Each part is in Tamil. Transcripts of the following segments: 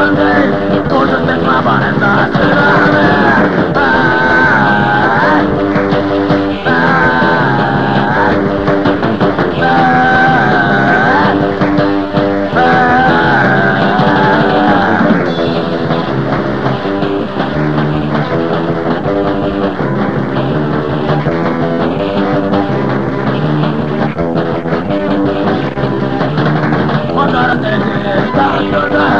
வாருங்கள் இத்தோட்டத்தில் Thunder, thunder, thunder.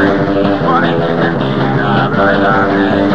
Thank you.